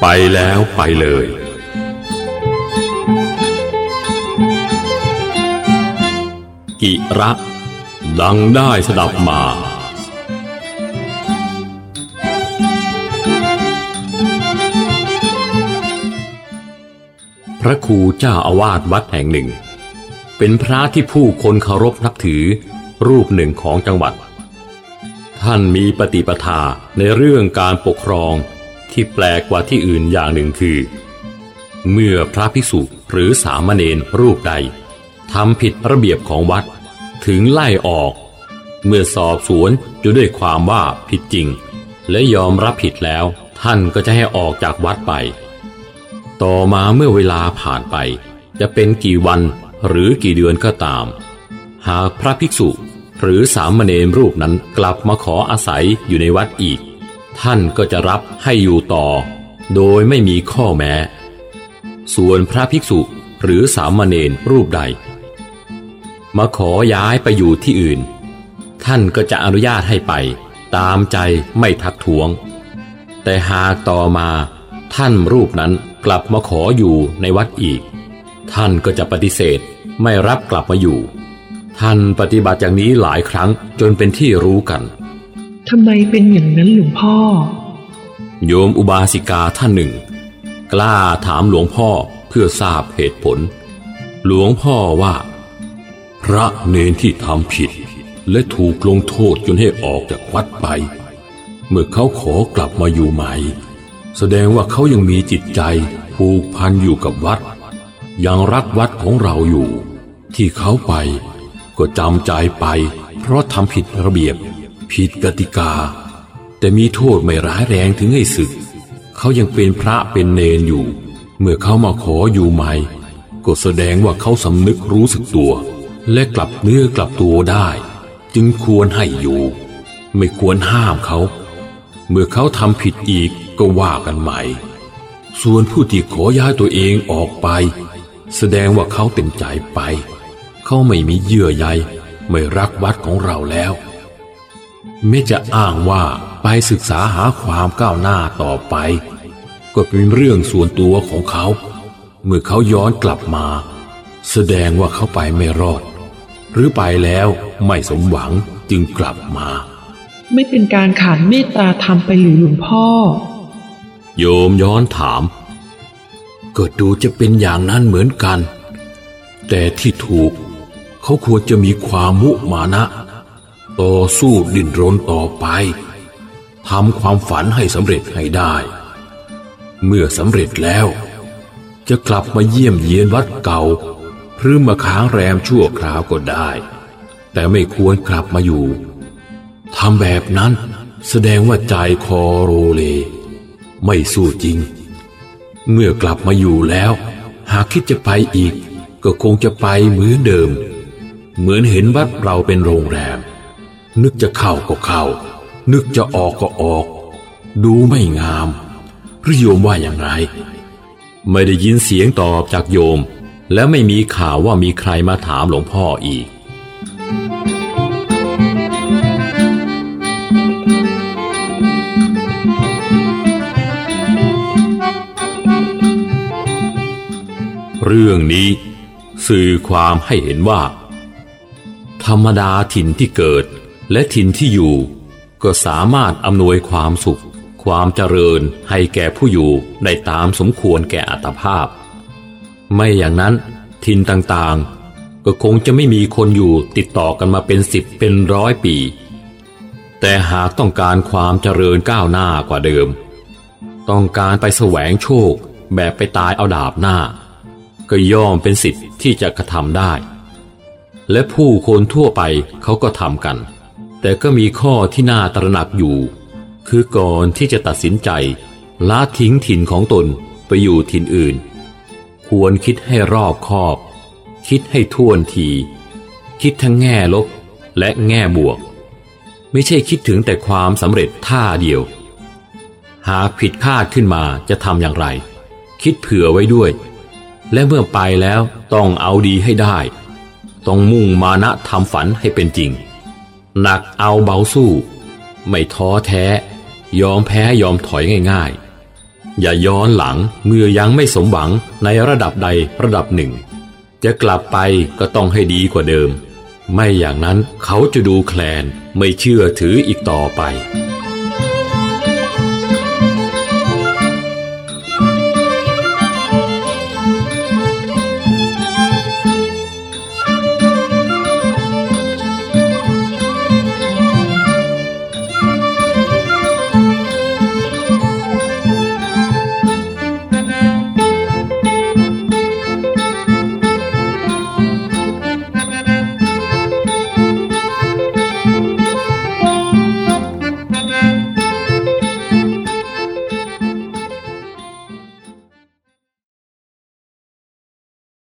ไปแล้วไปเลย กิระ ดังได้สดับมา พระครูเจ้าอาวาสวัดแห่งหนึ่ง เป็นพระที่ผู้คนเคารพนับถือรูปหนึ่งของจังหวัด ท่านมีปฏิปทาในเรื่องการปกครอง ที่แปลกกว่าที่อื่นอย่างหนึ่งคือ เมื่อพระภิกษุหรือสามเณรรูปใดทำผิดระเบียบของวัด ถึงไล่ออก เมื่อสอบสวนจนด้วยความว่าผิดจริง และยอมรับผิดแล้ว ท่านก็จะให้ออกจากวัดไป ต่อมาเมื่อเวลาผ่านไป จะเป็นกี่วันหรือกี่เดือนก็ตาม หากพระภิกษุหรือสามเณรรูปนั้นกลับมาขออาศัยอยู่ในวัดอีก ท่านก็จะรับให้อยู่ต่อ โดยไม่มีข้อแม้ ส่วนพระภิกษุหรือสามเณรรูปใด มาขอย้ายไปอยู่ที่อื่น ท่านก็จะอนุญาตให้ไป ตามใจไม่ทักท้วง แต่หากต่อมาท่านรูปนั้นกลับมาขออยู่ในวัดอีก ท่านก็จะปฏิเสธไม่รับกลับมาอยู่ ท่านปฏิบัติอย่างนี้หลายครั้งจนเป็นที่รู้กัน ทำไมเป็นอย่างนั้นหลวงพ่อ โยมอุบาสิกาท่านหนึ่ง กล้าถามหลวงพ่อเพื่อทราบเหตุผล หลวงพ่อว่า พระเนนที่ทำผิด และถูกลงโทษจนให้ออกจากวัดไป เมื่อเขาขอกลับมาอยู่ใหม่ แสดงว่าเขายังมีจิตใจผูกพันอยู่กับวัด ยังรักวัดของเราอยู่ ที่เขาไป ก็จำใจไป เพราะทำผิดระเบียบ ผิดกติกา แต่มีโทษไม่ร้ายแรงถึงให้ศึก เขายังเป็นพระเป็นเนนอยู่ เมื่อเขามาขออยู่ใหม่ก็แสดงว่าเขาสำนึกรู้สึกตัว และกลับเนื้อกลับตัวได้ จึงควรให้อยู่ ไม่ควรห้ามเขา เมื่อเขาทำผิดอีกก็ว่ากันใหม่ ส่วนผู้ที่ขอย้ายตัวเองออกไป แสดงว่าเขาเต็มใจไป เขาไม่มีเยื่อใยไม่รักวัดของเราแล้ว ไม่จะอ้างว่าไปศึกษาหาความก้าวหน้าต่อไป ก็เป็นเรื่องส่วนตัวของเขา เมื่อเขาย้อนกลับมา แสดงว่าเขาไปไม่รอด หรือไปแล้วไม่สมหวังจึงกลับมา ไม่เป็นการขาดเมตตาธรรมไปหรือหลวงพ่อ โยมย้อนถามก็ดูจะเป็นอย่างนั้นเหมือนกัน แต่ที่ถูกเขาควรจะมีความมุมานะ ต่อสู้ดิ้นรนต่อไปทำความฝันให้สำเร็จให้ได้ เมื่อสำเร็จแล้ว จะกลับมาเยี่ยมเยียนวัดเก่า หรือมาค้างแรมชั่วคราวก็ได้ แต่ไม่ควรกลับมาอยู่ทำแบบนั้นแสดงว่าใจคอโรเล ไม่สู้จริง เมื่อกลับมาอยู่แล้ว หากคิดจะไปอีก ก็คงจะไปเหมือนเดิม เหมือนเห็นวัดเราเป็นโรงแรม นึกจะเข้าก็เข้า นึกจะออกก็ออก ดูไม่งามพระโยมว่าอย่างไร ไม่ได้ยินเสียงตอบจากโยม และไม่มีข่าวว่ามีใครมาถามหลวงพ่ออีก เรื่องนี้สื่อความให้เห็นว่า ธรรมดาถิ่นที่เกิด และถิ่นที่อยู่ ก็สามารถอำนวยความสุข ความเจริญให้แก่ผู้อยู่ได้ตามสมควรแก่อัตภาพ ไม่อย่างนั้นถิ่นต่างๆ ก็คงจะไม่มีคนอยู่ติดต่อกันมาเป็นสิบเป็นร้อยปี แต่หากต้องการความเจริญก้าวหน้ากว่าเดิม ต้องการไปแสวงโชคแบบไปตายเอาดาบหน้า ก็ย่อมเป็นสิทธิ์ที่จะกระทำได้ และผู้คนทั่วไปเขาก็ทำกัน แต่ก็มีข้อที่น่าตระหนักอยู่ คือก่อนที่จะตัดสินใจละทิ้งถิ่นของตนไปอยู่ถิ่นอื่น ควรคิดให้รอบคอบ คิดให้ท่วนที คิดทั้งแง่ลบและแง่บวก ไม่ใช่คิดถึงแต่ความสำเร็จท่าเดียว หากผิดคาดขึ้นมาจะทำอย่างไร คิดเผื่อไว้ด้วย และเมื่อไปแล้วต้องเอาดีให้ได้ ต้องมุ่งมานะทำฝันให้เป็นจริง หนักเอาเบาสู้ ไม่ท้อแท้ ยอมแพ้ยอมถอยง่ายๆ อย่าย้อนหลังเมื่อยังไม่สมหวังในระดับใดระดับหนึ่ง จะกลับไปก็ต้องให้ดีกว่าเดิม ไม่อย่างนั้นเขาจะดูแคลนไม่เชื่อถืออีกต่อไป